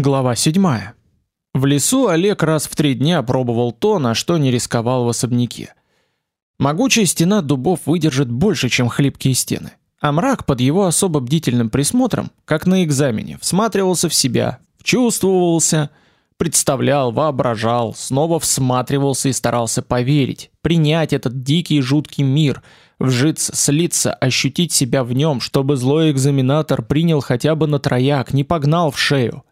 Глава 7. В лесу Олег раз в три дня пробовал то, на что не рисковал в особняке. Могучая стена дубов выдержит больше, чем хлипкие стены. А мрак под его особо бдительным присмотром, как на экзамене, всматривался в себя, чувствовался, представлял, воображал, снова всматривался и старался поверить, принять этот дикий жуткий мир, вжиться, слиться, ощутить себя в нем, чтобы злой экзаменатор принял хотя бы на трояк, не погнал в шею.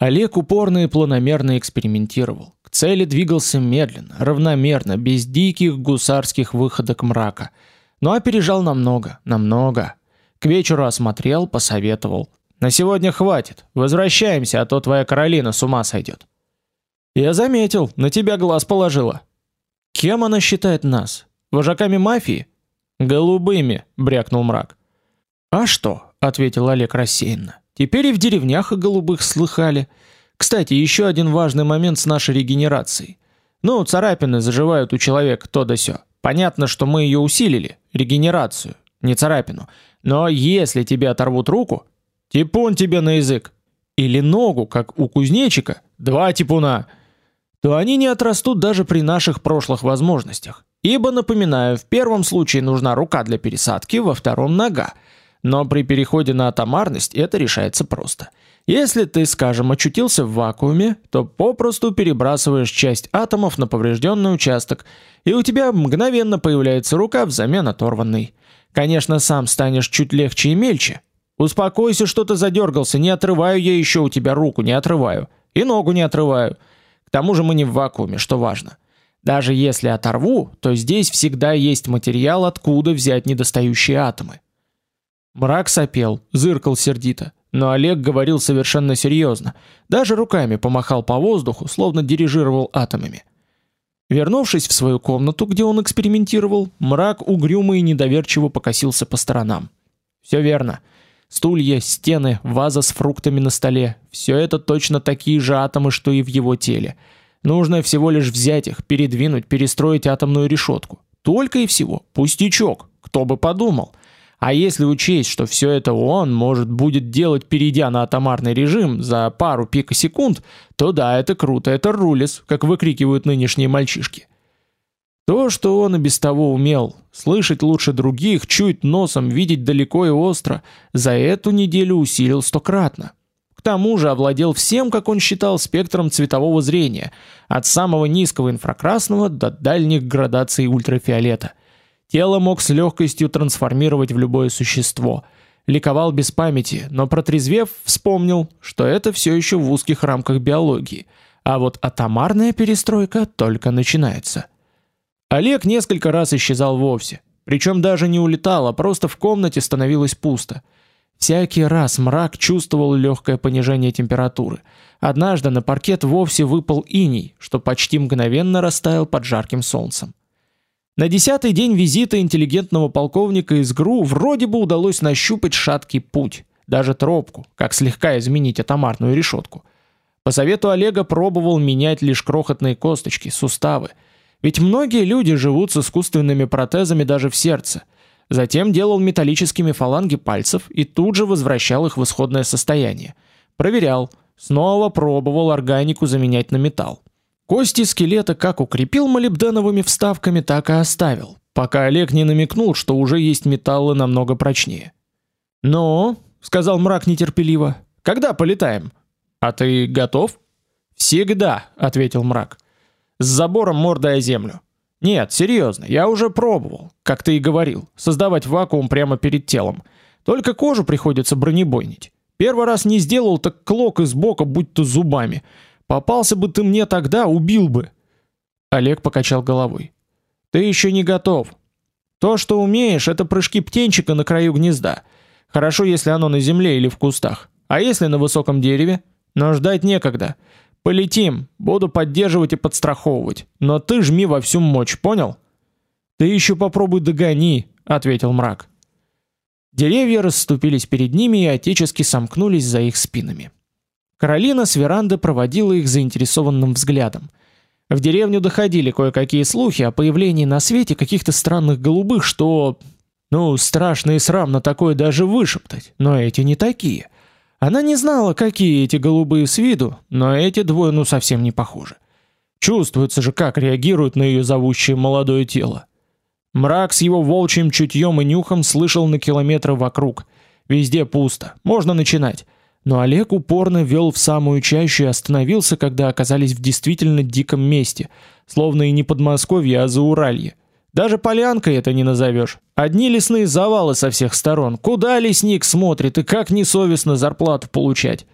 Олег упорно и планомерно экспериментировал. К цели двигался медленно, равномерно, без диких гусарских выходок мрака. Но опережал намного, намного. К вечеру осмотрел, посоветовал. На сегодня хватит. Возвращаемся, а то твоя Каролина с ума сойдет. Я заметил, на тебя глаз положила. Кем она считает нас? Вожаками мафии? Голубыми, брякнул мрак. А что? ответил Олег рассеянно. Теперь и в деревнях о голубых слыхали. Кстати, еще один важный момент с нашей регенерацией. Ну, царапины заживают у человека то да сё. Понятно, что мы ее усилили, регенерацию, не царапину. Но если тебе оторвут руку, типун тебе на язык, или ногу, как у кузнечика, два типуна, то они не отрастут даже при наших прошлых возможностях. Ибо, напоминаю, в первом случае нужна рука для пересадки, во втором нога. Но при переходе на атомарность это решается просто. Если ты, скажем, очутился в вакууме, то попросту перебрасываешь часть атомов на поврежденный участок, и у тебя мгновенно появляется рука взамен оторванной. Конечно, сам станешь чуть легче и мельче. Успокойся, что ты задергался, не отрываю я еще у тебя руку, не отрываю. И ногу не отрываю. К тому же мы не в вакууме, что важно. Даже если оторву, то здесь всегда есть материал, откуда взять недостающие атомы. Мрак сопел, зыркал сердито, но Олег говорил совершенно серьезно, даже руками помахал по воздуху, словно дирижировал атомами. Вернувшись в свою комнату, где он экспериментировал, мрак угрюмо и недоверчиво покосился по сторонам. Все верно. Стулья, стены, ваза с фруктами на столе все это точно такие же атомы, что и в его теле. Нужно всего лишь взять их, передвинуть, перестроить атомную решетку. Только и всего. Пустячок. Кто бы подумал. А если учесть, что все это он может будет делать, перейдя на атомарный режим за пару пикосекунд, то да, это круто, это рулис, как выкрикивают нынешние мальчишки. То, что он и без того умел, слышать лучше других, чуять носом, видеть далеко и остро, за эту неделю усилил стократно. К тому же овладел всем, как он считал, спектром цветового зрения, от самого низкого инфракрасного до дальних градаций ультрафиолета. Тело мог с легкостью трансформировать в любое существо. Ликовал без памяти, но протрезвев, вспомнил, что это все еще в узких рамках биологии, а вот атомарная перестройка только начинается. Олег несколько раз исчезал вовсе, причем даже не улетал, а просто в комнате становилось пусто. Всякий раз мрак чувствовал легкое понижение температуры. Однажды на паркет вовсе выпал иней, что почти мгновенно растаял под жарким солнцем. На десятый день визита интеллигентного полковника из ГРУ вроде бы удалось нащупать шаткий путь, даже тропку, как слегка изменить атомарную решетку. По совету Олега пробовал менять лишь крохотные косточки, суставы. Ведь многие люди живут с искусственными протезами даже в сердце. Затем делал металлическими фаланги пальцев и тут же возвращал их в исходное состояние. Проверял, снова пробовал органику заменять на металл. Кости скелета как укрепил молибденовыми вставками, так и оставил, пока Олег не намекнул, что уже есть металлы намного прочнее. "Ну", сказал мрак нетерпеливо. "Когда полетаем?" "А ты готов?" "Всегда", ответил мрак. "С забором мордой о землю". "Нет, серьезно, я уже пробовал, как ты и говорил, создавать вакуум прямо перед телом. Только кожу приходится бронебойнить. Первый раз не сделал, так клок из бока будто зубами. Попался бы ты мне тогда, убил бы. Олег покачал головой. Ты еще не готов. То, что умеешь, это прыжки птенчика на краю гнезда. Хорошо, если оно на земле или в кустах. А если на высоком дереве? Но ждать некогда. Полетим, буду поддерживать и подстраховывать. Но ты жми во всю мощь, понял? Ты еще попробуй догони, ответил мрак. Деревья расступились перед ними и отечески сомкнулись за их спинами. Каролина с веранды проводила их заинтересованным взглядом. В деревню доходили кое-какие слухи о появлении на свете каких-то странных голубых, что, ну, страшно и срамно такое даже вышептать, но эти не такие. Она не знала, какие эти голубые с виду, но эти двое ну совсем не похожи. Чувствуется же, как реагирует на ее зовущее молодое тело. Мрак с его волчьим чутьем и нюхом слышал на километры вокруг. Везде пусто. Можно начинать. Но Олег упорно вел в самую чащу и остановился, когда оказались в действительно диком месте, словно и не Подмосковье, а Зауралье. Даже полянкой это не назовешь. Одни лесные завалы со всех сторон. Куда лесник смотрит и как несовестно зарплату получать?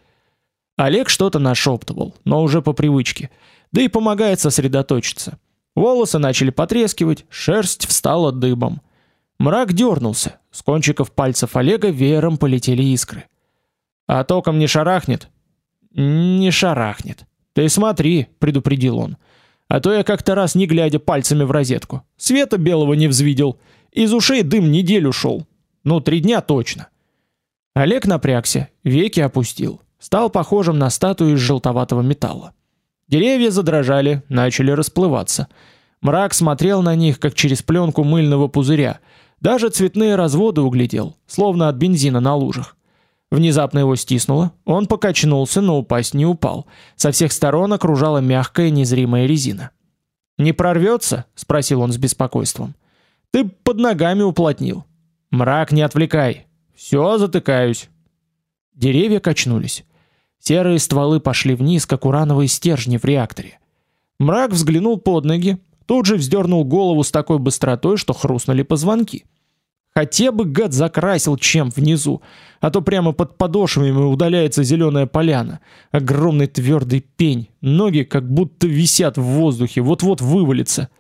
Олег что-то нашептывал, но уже по привычке. Да и помогает сосредоточиться. Волосы начали потрескивать, шерсть встала дыбом. Мрак дернулся. С кончиков пальцев Олега веером полетели искры. А током не шарахнет? Не шарахнет. Ты смотри, предупредил он. А то я как-то раз не глядя пальцами в розетку, света белого не взвидел, из ушей дым неделю шел. Ну, три дня точно. Олег напрягся, веки опустил, стал похожим на статую из желтоватого металла. Деревья задрожали, начали расплываться. Мрак смотрел на них, как через пленку мыльного пузыря. Даже цветные разводы углядел, словно от бензина на лужах. Внезапно его стиснуло, он покачнулся, но упасть не упал. Со всех сторон окружала мягкая незримая резина. «Не прорвется?» — спросил он с беспокойством. «Ты под ногами уплотнил». «Мрак, не отвлекай». «Все, затыкаюсь». Деревья качнулись. Серые стволы пошли вниз, как урановые стержни в реакторе. Мрак взглянул под ноги, тут же вздернул голову с такой быстротой, что хрустнули позвонки. Хотя бы гад закрасил чем внизу, а то прямо под подошвами удаляется зеленая поляна, огромный твердый пень, ноги как будто висят в воздухе, вот-вот вывалится.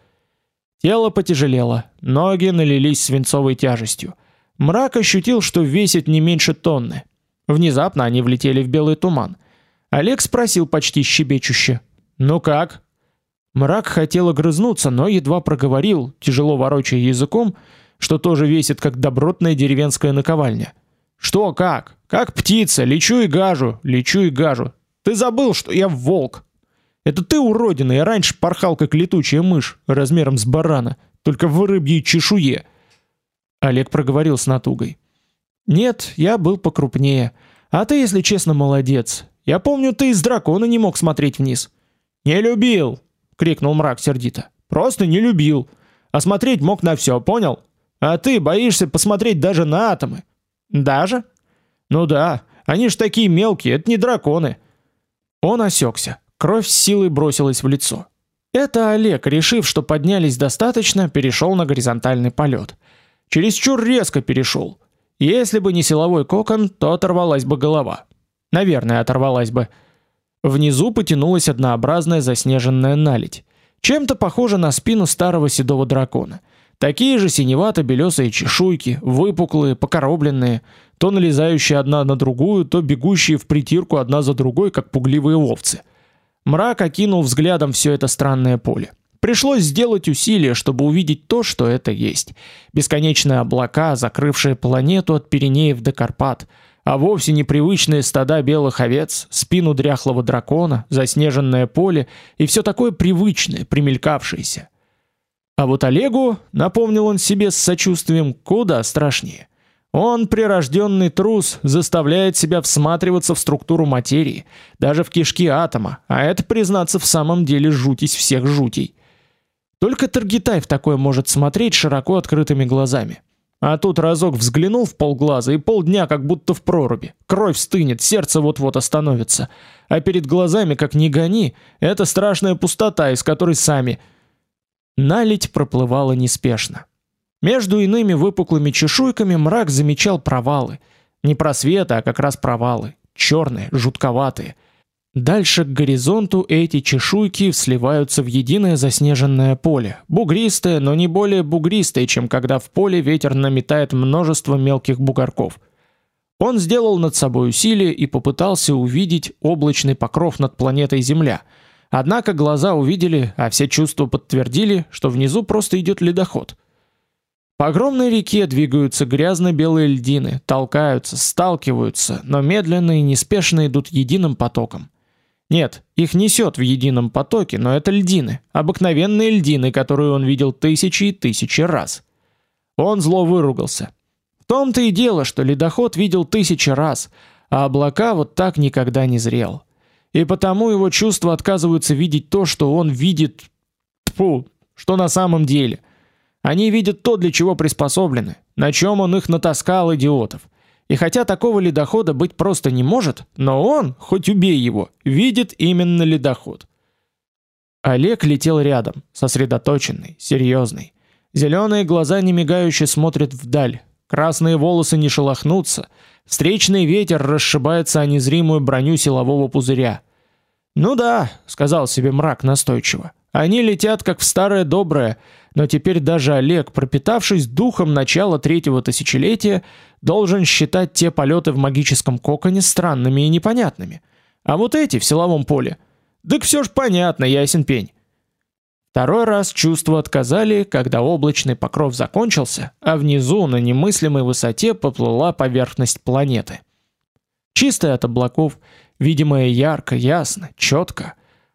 Тело потяжелело, ноги налились свинцовой тяжестью. Мрак ощутил, что весит не меньше тонны. Внезапно они влетели в белый туман. Олег спросил почти щебечуще: "Ну как?" Мрак хотел огрызнуться, но едва проговорил, тяжело ворочая языком, что тоже весит как добротная деревенская наковальня. Что как? Как птица, лечу и гажу, лечу и гажу. Ты забыл, что я волк? Это ты уродина, я раньше порхал как летучая мышь, размером с барана, только в рыбьей чешуе. Олег проговорил с натугой. Нет, я был покрупнее. А ты, если честно, молодец. Я помню, ты из дракона не мог смотреть вниз. Не любил, крикнул мрак сердито. Просто не любил. А смотреть мог на все, понял? А ты боишься посмотреть даже на атомы. Даже? Ну да, они ж такие мелкие, это не драконы. Он осекся. Кровь с силой бросилась в лицо. Это Олег, решив, что поднялись достаточно, перешел на горизонтальный полет. Чересчур резко перешел. Если бы не силовой кокон, то оторвалась бы голова. Наверное, оторвалась бы. Внизу потянулась однообразная заснеженная наледь, чем-то похожа на спину старого седого дракона. Такие же синевато-белесые чешуйки, выпуклые, покоробленные, то налезающие одна на другую, то бегущие в притирку одна за другой, как пугливые овцы. Мрак окинул взглядом все это странное поле. Пришлось сделать усилие, чтобы увидеть то, что это есть. Бесконечные облака, закрывшие планету от Пиренеев до Карпат, а вовсе непривычные стада белых овец, спину дряхлого дракона, заснеженное поле и все такое привычное, примелькавшееся. А вот Олегу, напомнил он себе с сочувствием, куда страшнее. Он прирожденный трус, заставляет себя всматриваться в структуру материи, даже в кишки атома, а это, признаться, в самом деле жутись всех жутей. Только Таргитай в такое может смотреть широко открытыми глазами. А тут разок взглянул в полглаза и полдня как будто в проруби. Кровь стынет, сердце вот-вот остановится. А перед глазами, как ни гони, это страшная пустота, из которой сами... Наледь проплывала неспешно. Между иными выпуклыми чешуйками мрак замечал провалы. Не просветы, а как раз провалы. Черные, жутковатые. Дальше к горизонту эти чешуйки сливаются в единое заснеженное поле, бугристое, но не более бугристое, чем когда в поле ветер наметает множество мелких бугорков. Он сделал над собой усилие и попытался увидеть облачный покров над планетой Земля. Однако глаза увидели, а все чувства подтвердили, что внизу просто идет ледоход. По огромной реке двигаются грязно-белые льдины, толкаются, сталкиваются, но медленно и неспешно идут единым потоком. Нет, их несет в едином потоке, но это льдины, обыкновенные льдины, которые он видел тысячи и тысячи раз. Он зло выругался. В том-то и дело, что ледоход видел тысячи раз, а облака вот так никогда не зрел. И потому его чувства отказываются видеть то, что он видит, фу, что на самом деле. Они видят то, для чего приспособлены, на чем он их натаскал идиотов. И хотя такого ледохода быть просто не может, но он, хоть убей его, видит именно ледоход. Олег летел рядом, сосредоточенный, серьезный. Зеленые глаза не мигающе смотрят вдаль, красные волосы не шелохнутся, встречный ветер расшибается о незримую броню силового пузыря. Ну да, сказал себе мрак настойчиво. Они летят как в старое доброе, но теперь даже Олег, пропитавшись духом начала третьего тысячелетия, должен считать те полеты в магическом коконе странными и непонятными. А вот эти в силовом поле, так все ж понятно, ясен пень. Второй раз чувства отказали, когда облачный покров закончился, а внизу на немыслимой высоте поплыла поверхность планеты. Чистая от облаков, видимая ярко, ясно, четко.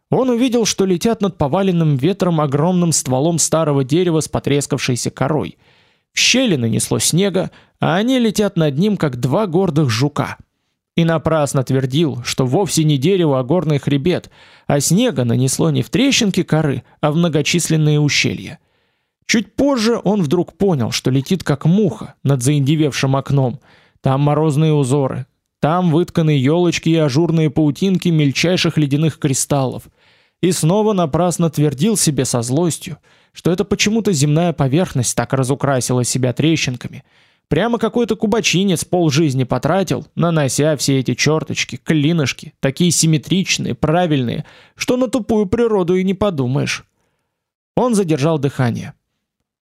Он увидел, что летят над поваленным ветром огромным стволом старого дерева с потрескавшейся корой. В щели нанесло снега, а они летят над ним как два гордых жука. И напрасно твердил, что вовсе не дерево, а горный хребет, а снега нанесло не в трещинки коры, а в многочисленные ущелья. Чуть позже он вдруг понял, что летит как муха над заиндевевшим окном. Там морозные узоры, там вытканы елочки и ажурные паутинки мельчайших ледяных кристаллов – и снова напрасно твердил себе со злостью, что это почему-то земная поверхность так разукрасила себя трещинками. Прямо какой-то кубачинец полжизни потратил, нанося все эти черточки, клинышки, такие симметричные, правильные, что на тупую природу и не подумаешь. Он задержал дыхание.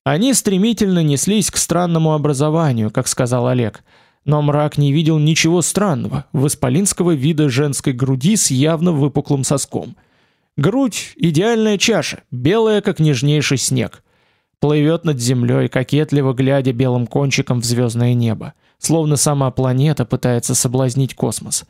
Они стремительно неслись к странному образованию, как сказал Олег. Но мрак не видел ничего странного в исполинского вида женской груди с явно выпуклым соском. Грудь идеальная чаша, белая как нежнейший снег. Плывет над землей, кокетливо глядя белым кончиком в звездное небо, словно сама планета пытается соблазнить космос.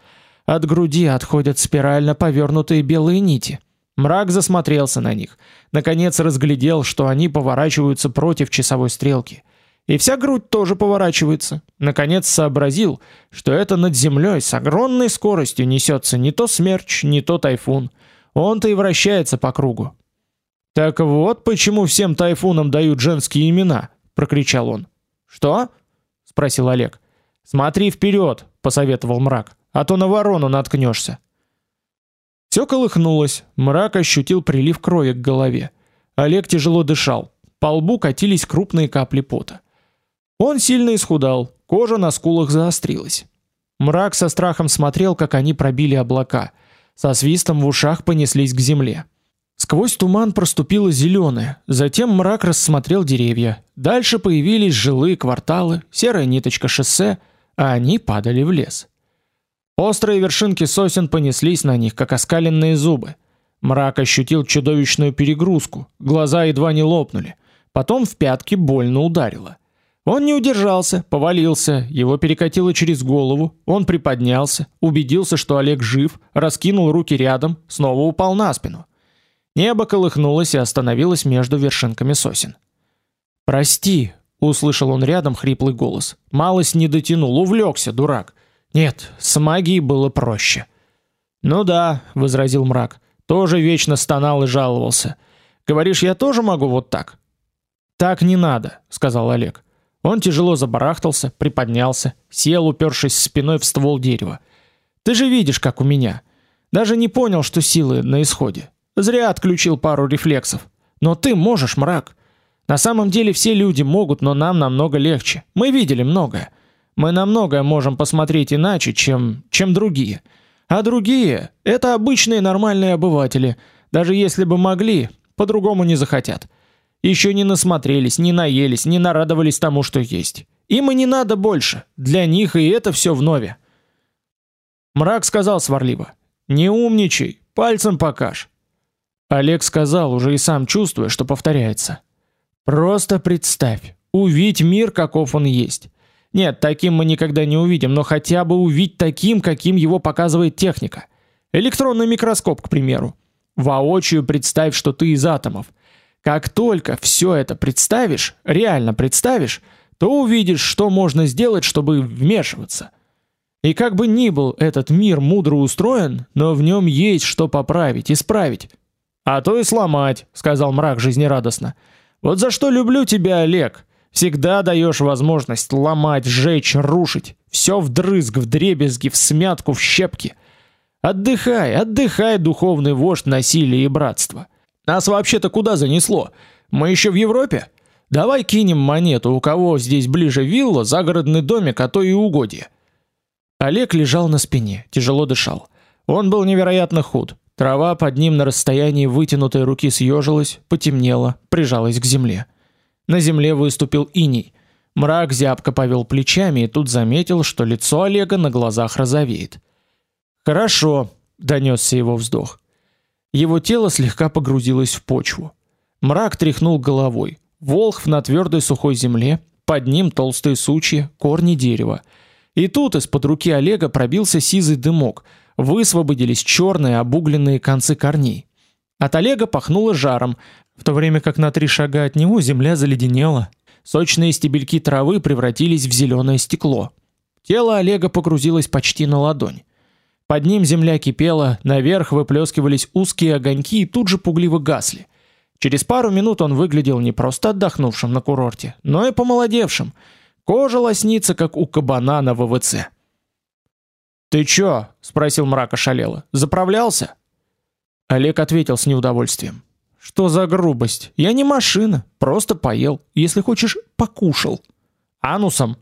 От груди отходят спирально повернутые белые нити. Мрак засмотрелся на них, наконец разглядел, что они поворачиваются против часовой стрелки. И вся грудь тоже поворачивается. Наконец сообразил, что это над землей с огромной скоростью несется не то смерч, не то тайфун. Он-то и вращается по кругу. Так вот, почему всем тайфунам дают женские имена, прокричал он. Что? спросил Олег. Смотри вперед, посоветовал мрак, а то на ворону наткнешься. Все колыхнулось, мрак ощутил прилив крови к голове. Олег тяжело дышал, по лбу катились крупные капли пота. Он сильно исхудал, кожа на скулах заострилась. Мрак со страхом смотрел, как они пробили облака — со свистом в ушах понеслись к земле. Сквозь туман проступило зеленое, затем мрак рассмотрел деревья. Дальше появились жилые кварталы, серая ниточка шоссе, а они падали в лес. Острые вершинки сосен понеслись на них, как оскаленные зубы. Мрак ощутил чудовищную перегрузку, глаза едва не лопнули. Потом в пятки больно ударило. Он не удержался, повалился, его перекатило через голову, он приподнялся, убедился, что Олег жив, раскинул руки рядом, снова упал на спину. Небо колыхнулось и остановилось между вершинками сосен. «Прости», — услышал он рядом хриплый голос. «Малость не дотянул, увлекся, дурак. Нет, с магией было проще». «Ну да», — возразил мрак, — «тоже вечно стонал и жаловался. Говоришь, я тоже могу вот так?» «Так не надо», — сказал Олег. Он тяжело забарахтался, приподнялся, сел, упершись спиной в ствол дерева. Ты же видишь, как у меня. Даже не понял, что силы на исходе. Зря отключил пару рефлексов. Но ты можешь, мрак. На самом деле все люди могут, но нам намного легче. Мы видели многое. Мы на многое можем посмотреть иначе, чем чем другие. А другие это обычные нормальные обыватели. Даже если бы могли, по-другому не захотят. Еще не насмотрелись, не наелись, не нарадовались тому, что есть. Им и не надо больше. Для них и это все вновь. Мрак сказал сварливо: "Не умничай, пальцем покаж". Олег сказал, уже и сам чувствуя, что повторяется: "Просто представь, увидь мир, каков он есть. Нет, таким мы никогда не увидим, но хотя бы увидь таким, каким его показывает техника. Электронный микроскоп, к примеру. Воочию представь, что ты из атомов. Как только все это представишь, реально представишь, то увидишь, что можно сделать, чтобы вмешиваться. И как бы ни был этот мир мудро устроен, но в нем есть что поправить, исправить. А то и сломать, сказал мрак жизнерадостно. Вот за что люблю тебя, Олег. Всегда даешь возможность ломать, сжечь, рушить, все вдрызг, вдребезги, в смятку, в щепки. Отдыхай, отдыхай, духовный вождь насилия и братства. Нас вообще-то куда занесло? Мы еще в Европе? Давай кинем монету, у кого здесь ближе вилла, загородный домик, а то и угодье. Олег лежал на спине, тяжело дышал. Он был невероятно худ. Трава под ним на расстоянии вытянутой руки съежилась, потемнела, прижалась к земле. На земле выступил иней. Мрак зябко повел плечами и тут заметил, что лицо Олега на глазах розовеет. Хорошо, донесся его вздох. Его тело слегка погрузилось в почву. Мрак тряхнул головой. Волхв на твердой сухой земле, под ним толстые сучья, корни дерева. И тут из-под руки Олега пробился сизый дымок, высвободились черные обугленные концы корней. От Олега пахнуло жаром, в то время как на три шага от него земля заледенела. Сочные стебельки травы превратились в зеленое стекло. Тело Олега погрузилось почти на ладонь. Под ним земля кипела, наверх выплескивались узкие огоньки и тут же пугливо гасли. Через пару минут он выглядел не просто отдохнувшим на курорте, но и помолодевшим. Кожа лоснится, как у кабана на ВВЦ. «Ты чё?» — спросил мрак ошалело. «Заправлялся?» Олег ответил с неудовольствием. «Что за грубость? Я не машина, просто поел. Если хочешь, покушал. Анусом.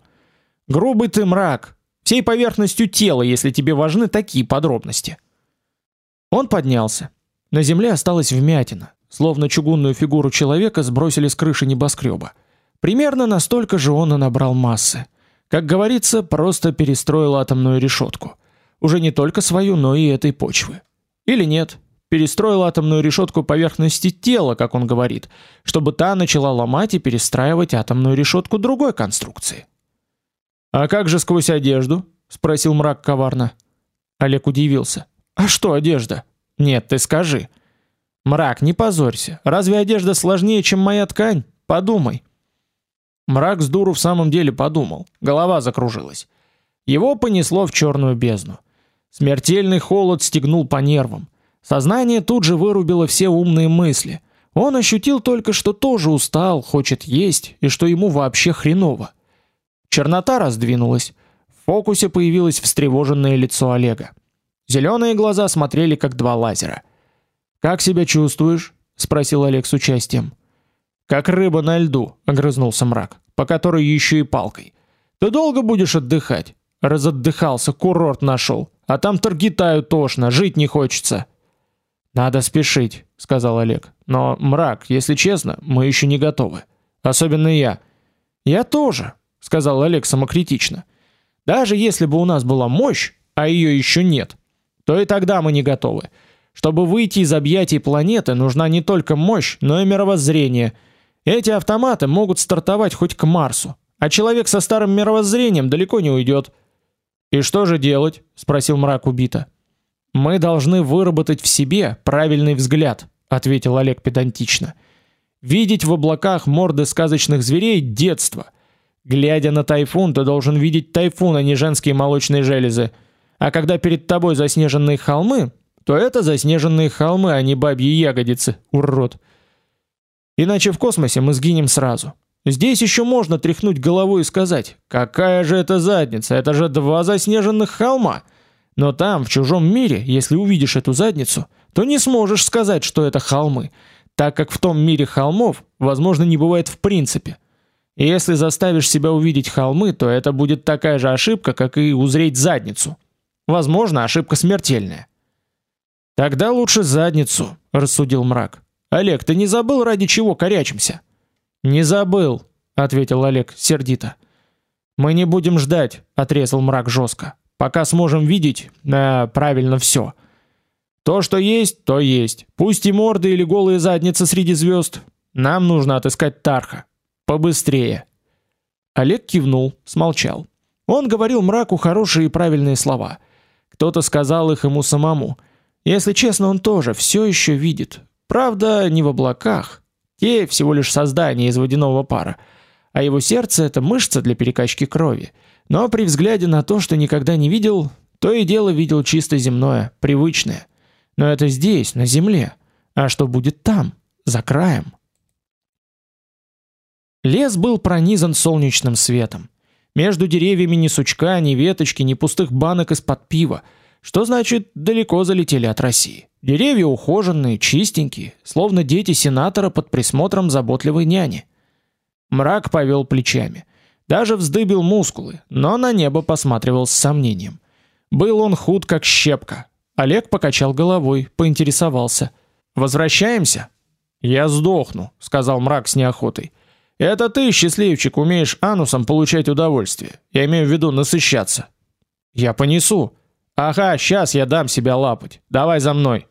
Грубый ты мрак. Всей поверхностью тела, если тебе важны такие подробности». Он поднялся. На земле осталась вмятина, словно чугунную фигуру человека сбросили с крыши небоскреба. Примерно настолько же он и набрал массы. Как говорится, просто перестроил атомную решетку. Уже не только свою, но и этой почвы. Или нет? Перестроил атомную решетку поверхности тела, как он говорит, чтобы та начала ломать и перестраивать атомную решетку другой конструкции. А как же сквозь одежду? спросил мрак коварно. Олег удивился. А что одежда? Нет, ты скажи. Мрак, не позорься. Разве одежда сложнее, чем моя ткань? Подумай. Мрак с дуру в самом деле подумал. Голова закружилась. Его понесло в черную бездну. Смертельный холод стегнул по нервам. Сознание тут же вырубило все умные мысли. Он ощутил только, что тоже устал, хочет есть и что ему вообще хреново. Чернота раздвинулась. В фокусе появилось встревоженное лицо Олега. Зеленые глаза смотрели как два лазера. Как себя чувствуешь? спросил Олег с участием. Как рыба на льду, огрызнулся мрак, по которой еще и палкой. Ты долго будешь отдыхать? Разотдыхался, курорт нашел, а там таргетаю тошно, жить не хочется. Надо спешить, сказал Олег. Но мрак, если честно, мы еще не готовы. Особенно я. Я тоже, сказал Олег самокритично. Даже если бы у нас была мощь, а ее еще нет, то и тогда мы не готовы. Чтобы выйти из объятий планеты, нужна не только мощь, но и мировоззрение. Эти автоматы могут стартовать хоть к Марсу, а человек со старым мировоззрением далеко не уйдет. И что же делать? спросил мрак убито. Мы должны выработать в себе правильный взгляд, ответил Олег педантично. Видеть в облаках морды сказочных зверей детство. Глядя на тайфун, ты должен видеть тайфун, а не женские молочные железы. А когда перед тобой заснеженные холмы, то это заснеженные холмы, а не бабьи ягодицы, урод. Иначе в космосе мы сгинем сразу. Здесь еще можно тряхнуть головой и сказать: "Какая же это задница? Это же два заснеженных холма". Но там, в чужом мире, если увидишь эту задницу, то не сможешь сказать, что это холмы, так как в том мире холмов, возможно, не бывает в принципе. И если заставишь себя увидеть холмы, то это будет такая же ошибка, как и узреть задницу. Возможно, ошибка смертельная. Тогда лучше задницу, рассудил мрак. Олег, ты не забыл ради чего корячимся? Не забыл, ответил Олег сердито. Мы не будем ждать, отрезал мрак жестко. Пока сможем видеть, э, правильно все. То, что есть, то есть. Пусть и морды или голые задницы среди звезд. Нам нужно отыскать Тарха. Побыстрее. Олег кивнул, смолчал. Он говорил мраку хорошие и правильные слова. Кто-то сказал их ему самому. Если честно, он тоже все еще видит. Правда, не в облаках. Те всего лишь создания из водяного пара, а его сердце это мышца для перекачки крови. Но при взгляде на то, что никогда не видел, то и дело видел чисто земное, привычное. Но это здесь, на земле. А что будет там, за краем? Лес был пронизан солнечным светом. Между деревьями ни сучка, ни веточки, ни пустых банок из-под пива, что значит, далеко залетели от России. Деревья ухоженные, чистенькие, словно дети сенатора под присмотром заботливой няни. Мрак повел плечами. Даже вздыбил мускулы, но на небо посматривал с сомнением. Был он худ как щепка. Олег покачал головой, поинтересовался: "Возвращаемся?" "Я сдохну", сказал Мрак с неохотой. "Это ты, счастливчик, умеешь анусом получать удовольствие. Я имею в виду насыщаться". "Я понесу". "Ага, сейчас я дам себя лапать. Давай за мной".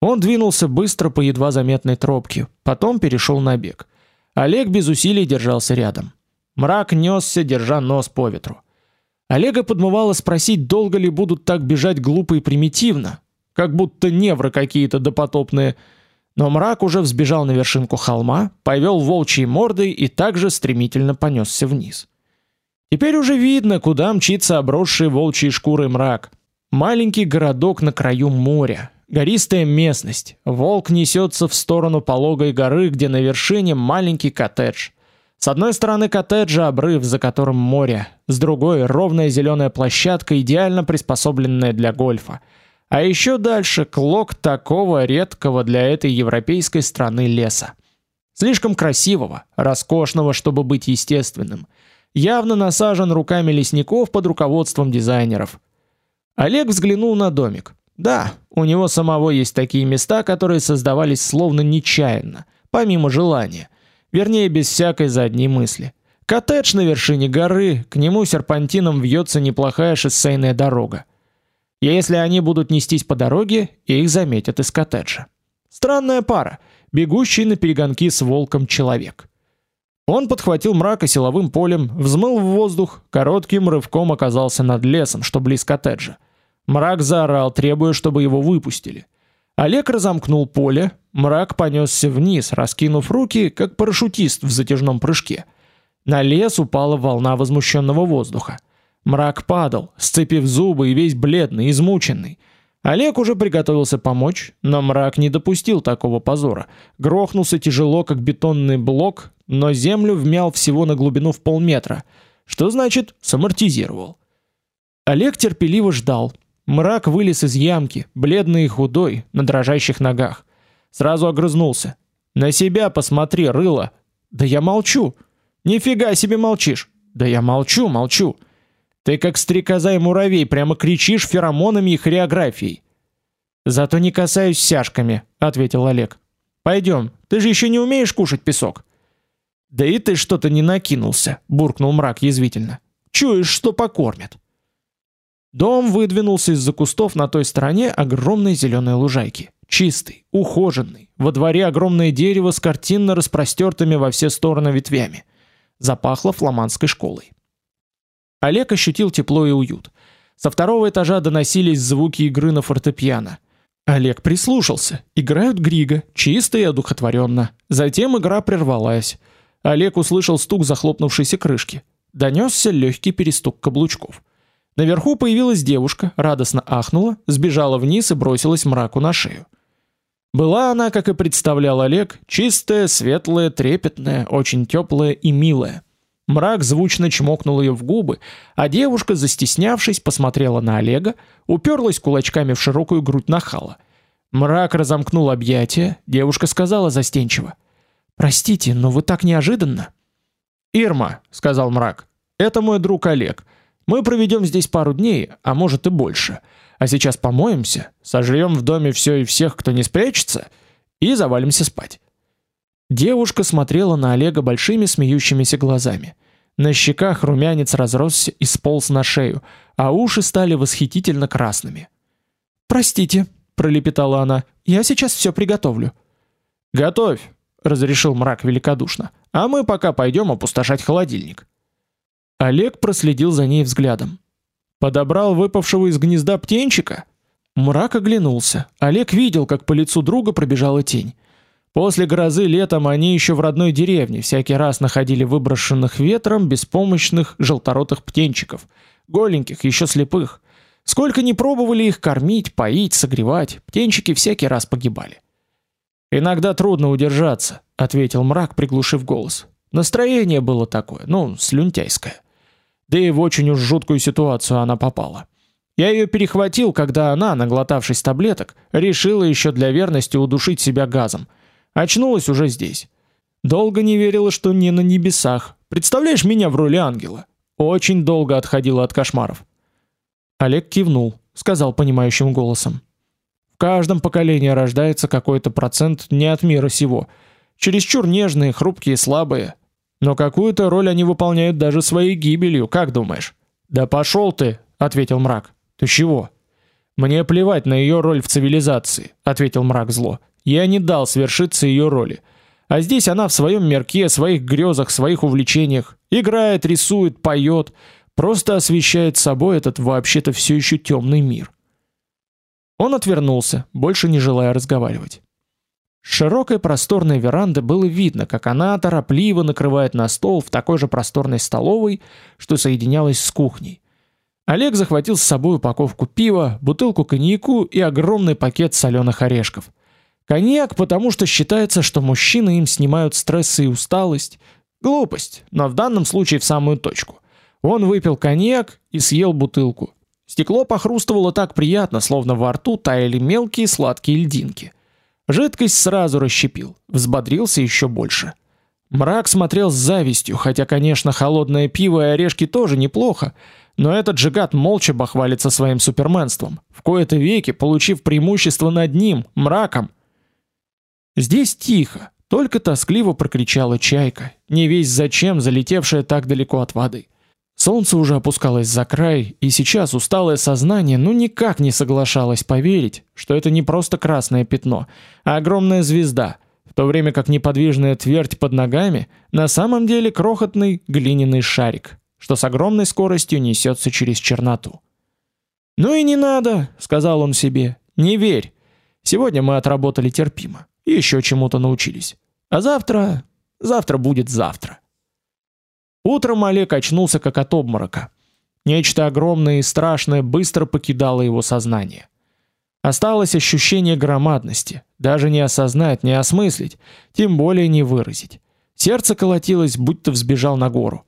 Он двинулся быстро по едва заметной тропке, потом перешел на бег. Олег без усилий держался рядом. Мрак нёсся, держа нос по ветру. Олега подмывало спросить, долго ли будут так бежать глупо и примитивно, как будто невры какие-то допотопные. Но мрак уже взбежал на вершинку холма, повел волчьей мордой и также стремительно понесся вниз. Теперь уже видно, куда мчится обросший волчьей шкурой мрак. Маленький городок на краю моря, Гористая местность. Волк несется в сторону пологой горы, где на вершине маленький коттедж. С одной стороны коттеджа обрыв, за которым море, с другой ровная зеленая площадка, идеально приспособленная для гольфа. А еще дальше клок такого редкого для этой европейской страны леса. Слишком красивого, роскошного, чтобы быть естественным. Явно насажен руками лесников под руководством дизайнеров. Олег взглянул на домик. Да, у него самого есть такие места, которые создавались словно нечаянно, помимо желания, вернее, без всякой задней мысли. Коттедж на вершине горы, к нему серпантином вьется неплохая шоссейная дорога. И если они будут нестись по дороге, их заметят из коттеджа. Странная пара, бегущий на перегонки с волком человек. Он подхватил мрака силовым полем, взмыл в воздух, коротким рывком оказался над лесом, что близ коттеджа. Мрак заорал, требуя, чтобы его выпустили. Олег разомкнул поле, мрак понесся вниз, раскинув руки, как парашютист в затяжном прыжке. На лес упала волна возмущенного воздуха. Мрак падал, сцепив зубы и весь бледный, измученный. Олег уже приготовился помочь, но мрак не допустил такого позора. Грохнулся тяжело, как бетонный блок, но землю вмял всего на глубину в полметра, что значит, самортизировал. Олег терпеливо ждал, Мрак вылез из ямки, бледный и худой, на дрожащих ногах. Сразу огрызнулся. На себя посмотри, рыло. Да я молчу. Нифига себе молчишь. Да я молчу, молчу. Ты как стрекоза и муравей, прямо кричишь феромонами и хореографией. Зато не касаюсь сяжками, ответил Олег. Пойдем, ты же еще не умеешь кушать песок. Да и ты что-то не накинулся, буркнул мрак язвительно. Чуешь, что покормят. Дом выдвинулся из-за кустов на той стороне огромной зеленой лужайки. Чистый, ухоженный. Во дворе огромное дерево с картинно распростертыми во все стороны ветвями. Запахло фламандской школой. Олег ощутил тепло и уют. Со второго этажа доносились звуки игры на фортепиано. Олег прислушался. Играют Грига, чисто и одухотворенно. Затем игра прервалась. Олег услышал стук захлопнувшейся крышки. Донесся легкий перестук каблучков. Наверху появилась девушка, радостно ахнула, сбежала вниз и бросилась мраку на шею. Была она, как и представлял Олег, чистая, светлая, трепетная, очень теплая и милая. Мрак звучно чмокнул ее в губы, а девушка, застеснявшись, посмотрела на Олега, уперлась кулачками в широкую грудь нахала. Мрак разомкнул объятия, девушка сказала застенчиво: "Простите, но вы так неожиданно". "Ирма", сказал Мрак. "Это мой друг Олег. Мы проведем здесь пару дней, а может и больше. А сейчас помоемся, сожрем в доме все и всех, кто не спрячется, и завалимся спать. Девушка смотрела на Олега большими смеющимися глазами. На щеках румянец разросся и сполз на шею, а уши стали восхитительно красными. "Простите", пролепетала она. "Я сейчас все приготовлю". "Готовь", разрешил мрак великодушно. "А мы пока пойдем опустошать холодильник". Олег проследил за ней взглядом. Подобрал выпавшего из гнезда птенчика. Мрак оглянулся. Олег видел, как по лицу друга пробежала тень. После грозы летом они еще в родной деревне всякий раз находили выброшенных ветром беспомощных желторотых птенчиков, голеньких, еще слепых. Сколько ни пробовали их кормить, поить, согревать, птенчики всякий раз погибали. Иногда трудно удержаться, ответил мрак, приглушив голос. Настроение было такое, ну, слюнтяйское. Да и в очень уж жуткую ситуацию она попала. Я ее перехватил, когда она, наглотавшись таблеток, решила еще для верности удушить себя газом. Очнулась уже здесь. Долго не верила, что не на небесах. Представляешь меня в роли ангела? Очень долго отходила от кошмаров. Олег кивнул, сказал понимающим голосом: "В каждом поколении рождается какой-то процент не от мира сего, чересчур нежные, хрупкие, слабые, но какую-то роль они выполняют даже своей гибелью, как думаешь?" "Да пошел ты", ответил мрак. "Ты чего?" "Мне плевать на ее роль в цивилизации", ответил мрак зло. "Я не дал свершиться ее роли. А здесь она в своем мирке, своих грезах, своих увлечениях, играет, рисует, поет, просто освещает собой этот вообще-то все еще темный мир". Он отвернулся, больше не желая разговаривать. С широкой просторной веранды было видно, как она торопливо накрывает на стол в такой же просторной столовой, что соединялась с кухней. Олег захватил с собой упаковку пива, бутылку коньяку и огромный пакет соленых орешков. Коньяк, потому что считается, что мужчины им снимают стресс и усталость. Глупость, но в данном случае в самую точку. Он выпил коньяк и съел бутылку. Стекло похрустывало так приятно, словно во рту таяли мелкие сладкие льдинки. Жидкость сразу расщепил, взбодрился еще больше. Мрак смотрел с завистью, хотя, конечно, холодное пиво и орешки тоже неплохо, но этот жигат молча бахвалится своим суперменством, в кои-то веки получив преимущество над ним, мраком. Здесь тихо, только тоскливо прокричала чайка, не весь зачем залетевшая так далеко от воды. Солнце уже опускалось за край, и сейчас усталое сознание ну никак не соглашалось поверить, что это не просто красное пятно, а огромная звезда, в то время как неподвижная твердь под ногами на самом деле крохотный глиняный шарик, что с огромной скоростью несется через черноту. "Ну и не надо", сказал он себе. "Не верь. Сегодня мы отработали терпимо, и еще чему-то научились. А завтра, завтра будет завтра". Утром Олег очнулся как от обморока. Нечто огромное и страшное быстро покидало его сознание. Осталось ощущение громадности, даже не осознать, не осмыслить, тем более не выразить. Сердце колотилось, будто взбежал на гору.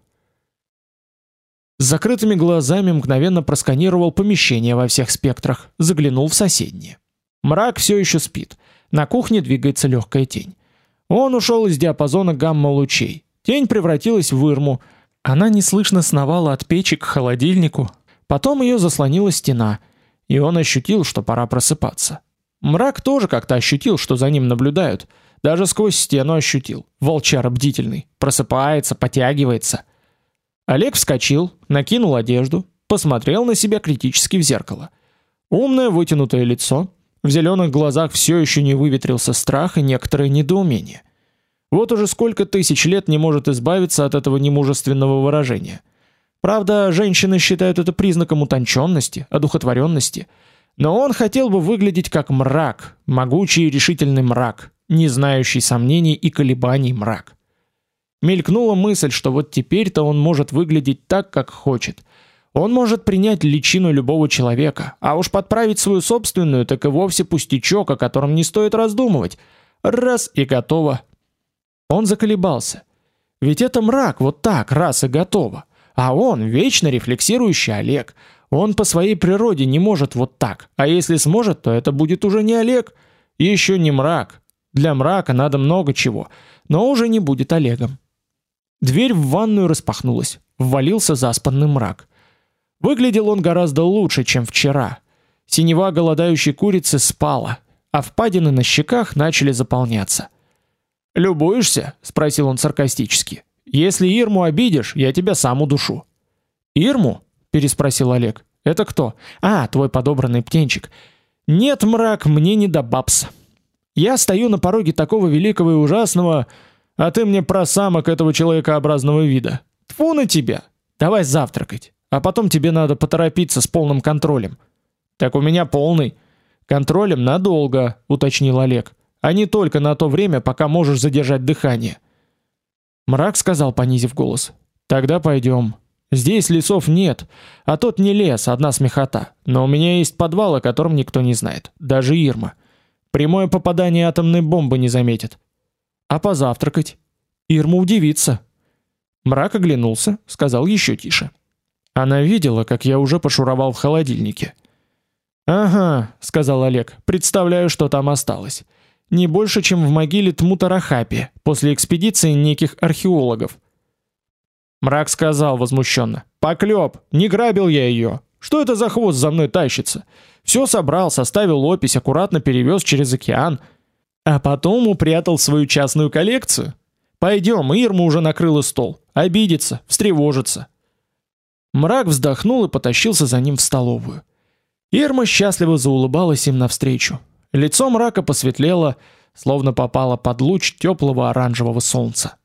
С закрытыми глазами мгновенно просканировал помещение во всех спектрах, заглянул в соседнее. Мрак все еще спит. На кухне двигается легкая тень. Он ушел из диапазона гамма-лучей. Тень превратилась в вырму. Она неслышно сновала от печи к холодильнику. Потом ее заслонила стена, и он ощутил, что пора просыпаться. Мрак тоже как-то ощутил, что за ним наблюдают. Даже сквозь стену ощутил. Волчар бдительный. Просыпается, потягивается. Олег вскочил, накинул одежду, посмотрел на себя критически в зеркало. Умное вытянутое лицо. В зеленых глазах все еще не выветрился страх и некоторое недоумение. Вот уже сколько тысяч лет не может избавиться от этого немужественного выражения. Правда, женщины считают это признаком утонченности, одухотворенности, но он хотел бы выглядеть как мрак, могучий и решительный мрак, не знающий сомнений и колебаний мрак. Мелькнула мысль, что вот теперь-то он может выглядеть так, как хочет. Он может принять личину любого человека, а уж подправить свою собственную, так и вовсе пустячок, о котором не стоит раздумывать. Раз и готово. Он заколебался. Ведь это мрак вот так, раз и готово. А он вечно рефлексирующий Олег. Он по своей природе не может вот так. А если сможет, то это будет уже не Олег, и еще не мрак. Для мрака надо много чего, но уже не будет Олегом. Дверь в ванную распахнулась. Ввалился заспанный мрак. Выглядел он гораздо лучше, чем вчера. Синева голодающей курицы спала, а впадины на щеках начали заполняться. Любуешься? спросил он саркастически. Если Ирму обидишь, я тебя сам удушу. Ирму? переспросил Олег. Это кто? А, твой подобранный птенчик. Нет, мрак, мне не до бабс. Я стою на пороге такого великого и ужасного, а ты мне про самок этого человекообразного вида. Тфу на тебя. Давай завтракать, а потом тебе надо поторопиться с полным контролем. Так у меня полный. Контролем надолго, уточнил Олег. а не только на то время, пока можешь задержать дыхание. Мрак сказал, понизив голос: "Тогда пойдем. Здесь лесов нет, а тот не лес, одна смехота. Но у меня есть подвал, о котором никто не знает, даже Ирма. Прямое попадание атомной бомбы не заметит. А позавтракать? Ирма удивится". Мрак оглянулся, сказал еще тише: "Она видела, как я уже пошуровал в холодильнике. Ага, сказал Олег. Представляю, что там осталось. Не больше, чем в могиле Тмутарахапи после экспедиции неких археологов. Мрак сказал возмущенно: "Поклёб, не грабил я ее. Что это за хвост за мной тащится? Все собрал, составил опись, аккуратно перевез через океан, а потом упрятал свою частную коллекцию. Пойдем, Ирма уже накрыла стол. Обидится, встревожится". Мрак вздохнул и потащился за ним в столовую. Ирма счастливо заулыбалась им навстречу. Лицо мрака посветлело, словно попало под луч теплого оранжевого солнца.